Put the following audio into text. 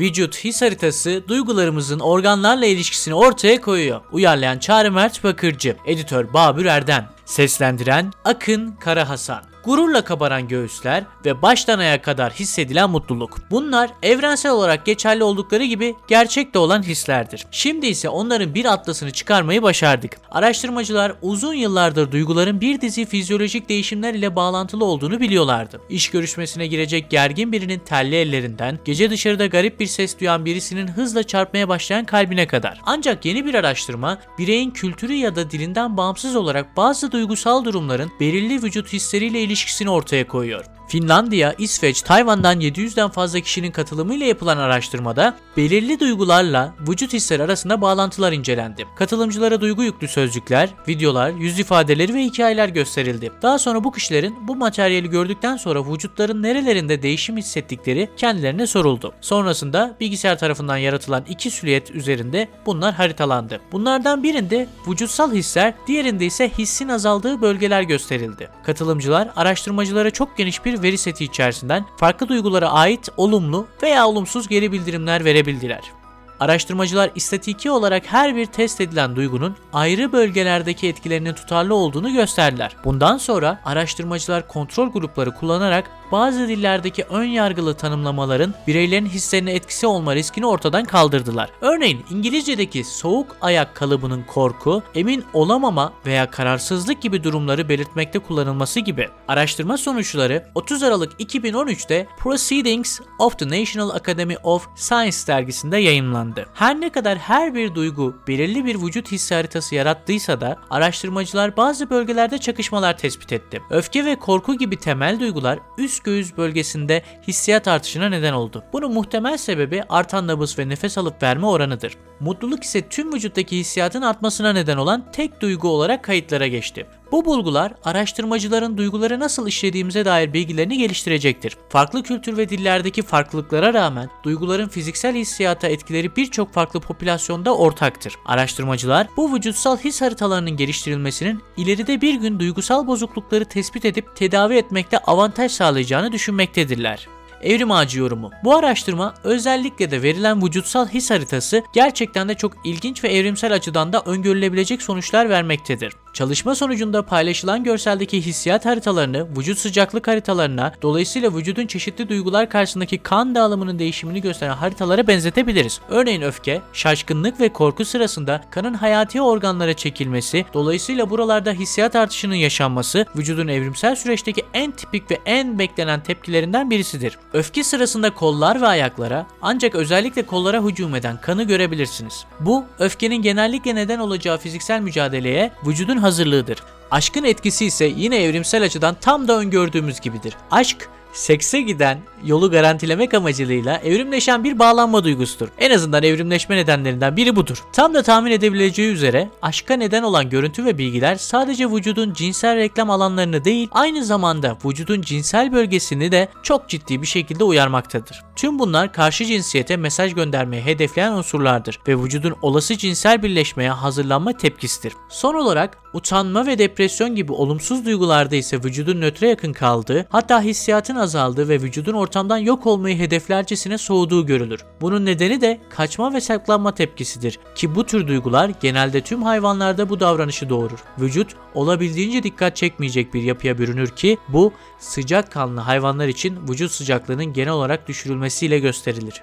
Vücut his haritası duygularımızın organlarla ilişkisini ortaya koyuyor. Uyarlayan Çağrı Mert Bakırcı, editör Babür Erdem, seslendiren Akın Kara Hasan. Gururla kabaran göğüsler ve baştan ayağa kadar hissedilen mutluluk. Bunlar evrensel olarak geçerli oldukları gibi gerçekte olan hislerdir. Şimdi ise onların bir atlasını çıkarmayı başardık. Araştırmacılar uzun yıllardır duyguların bir dizi fizyolojik değişimler ile bağlantılı olduğunu biliyorlardı. İş görüşmesine girecek gergin birinin telli ellerinden, gece dışarıda garip bir ses duyan birisinin hızla çarpmaya başlayan kalbine kadar. Ancak yeni bir araştırma, bireyin kültürü ya da dilinden bağımsız olarak bazı duygusal durumların belirli vücut hisleriyle ilişkisini ortaya koyuyor. Finlandiya, İsveç, Tayvan'dan 700'den fazla kişinin katılımıyla yapılan araştırmada belirli duygularla vücut hisleri arasında bağlantılar incelendi. Katılımcılara duygu yüklü sözcükler, videolar, yüz ifadeleri ve hikayeler gösterildi. Daha sonra bu kişilerin bu materyali gördükten sonra vücutların nerelerinde değişim hissettikleri kendilerine soruldu. Sonrasında bilgisayar tarafından yaratılan iki silüet üzerinde bunlar haritalandı. Bunlardan birinde vücutsal hisler, diğerinde ise hissin azaldığı bölgeler gösterildi. Katılımcılar araştırmacılara çok geniş bir veri seti içerisinden farklı duygulara ait olumlu veya olumsuz geri bildirimler verebildiler. Araştırmacılar istatiki olarak her bir test edilen duygunun ayrı bölgelerdeki etkilerinin tutarlı olduğunu gösterdiler. Bundan sonra araştırmacılar kontrol grupları kullanarak bazı dillerdeki ön yargılı tanımlamaların bireylerin hislerine etkisi olma riskini ortadan kaldırdılar. Örneğin İngilizce'deki soğuk ayak kalıbının korku, emin olamama veya kararsızlık gibi durumları belirtmekte kullanılması gibi. Araştırma sonuçları 30 Aralık 2013'te Proceedings of the National Academy of Science dergisinde yayınlandı. Her ne kadar her bir duygu belirli bir vücut hissi haritası yarattıysa da araştırmacılar bazı bölgelerde çakışmalar tespit etti. Öfke ve korku gibi temel duygular üst göğüs bölgesinde hissiyat artışına neden oldu. Bunun muhtemel sebebi artan nabız ve nefes alıp verme oranıdır. Mutluluk ise tüm vücuttaki hissiyatın artmasına neden olan tek duygu olarak kayıtlara geçti. Bu bulgular araştırmacıların duyguları nasıl işlediğimize dair bilgilerini geliştirecektir. Farklı kültür ve dillerdeki farklılıklara rağmen duyguların fiziksel hissiyata etkileri birçok farklı popülasyonda ortaktır. Araştırmacılar bu vücutsal his haritalarının geliştirilmesinin ileride bir gün duygusal bozuklukları tespit edip tedavi etmekte avantaj sağlayacağını düşünmektedirler. Evrim ağacı yorumu. Bu araştırma özellikle de verilen vücutsal his haritası gerçekten de çok ilginç ve evrimsel açıdan da öngörülebilecek sonuçlar vermektedir. Çalışma sonucunda paylaşılan görseldeki hissiyat haritalarını vücut sıcaklık haritalarına, dolayısıyla vücudun çeşitli duygular karşısındaki kan dağılımının değişimini gösteren haritalara benzetebiliriz. Örneğin öfke, şaşkınlık ve korku sırasında kanın hayati organlara çekilmesi, dolayısıyla buralarda hissiyat artışının yaşanması vücudun evrimsel süreçteki en tipik ve en beklenen tepkilerinden birisidir. Öfke sırasında kollar ve ayaklara ancak özellikle kollara hücum eden kanı görebilirsiniz. Bu öfkenin genellikle neden olacağı fiziksel mücadeleye vücudun hazırlığıdır. Aşkın etkisi ise yine evrimsel açıdan tam da öngördüğümüz gibidir. Aşk sekse giden yolu garantilemek amacılığıyla evrimleşen bir bağlanma duygusudur. En azından evrimleşme nedenlerinden biri budur. Tam da tahmin edebileceği üzere aşka neden olan görüntü ve bilgiler sadece vücudun cinsel reklam alanlarını değil aynı zamanda vücudun cinsel bölgesini de çok ciddi bir şekilde uyarmaktadır. Tüm bunlar karşı cinsiyete mesaj göndermeye hedefleyen unsurlardır ve vücudun olası cinsel birleşmeye hazırlanma tepkisidir. Son olarak utanma ve depresyon gibi olumsuz duygularda ise vücudun nötre yakın kaldığı hatta hissiyatın azaldığı ve vücudun ortamdan yok olmayı hedeflercesine soğuduğu görülür. Bunun nedeni de kaçma ve saklanma tepkisidir ki bu tür duygular genelde tüm hayvanlarda bu davranışı doğurur. Vücut olabildiğince dikkat çekmeyecek bir yapıya bürünür ki bu sıcak kanlı hayvanlar için vücut sıcaklığının genel olarak düşürülmesiyle gösterilir.